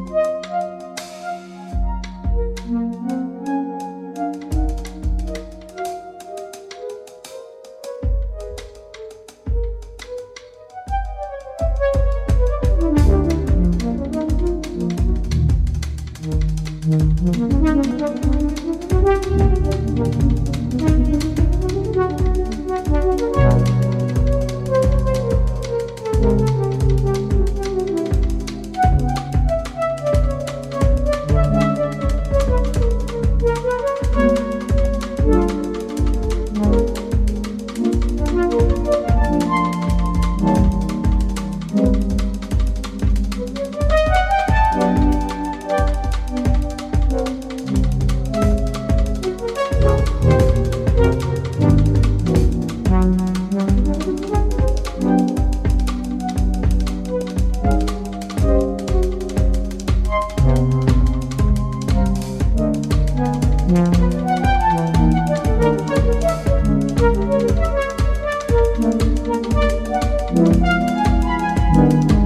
Música Bye.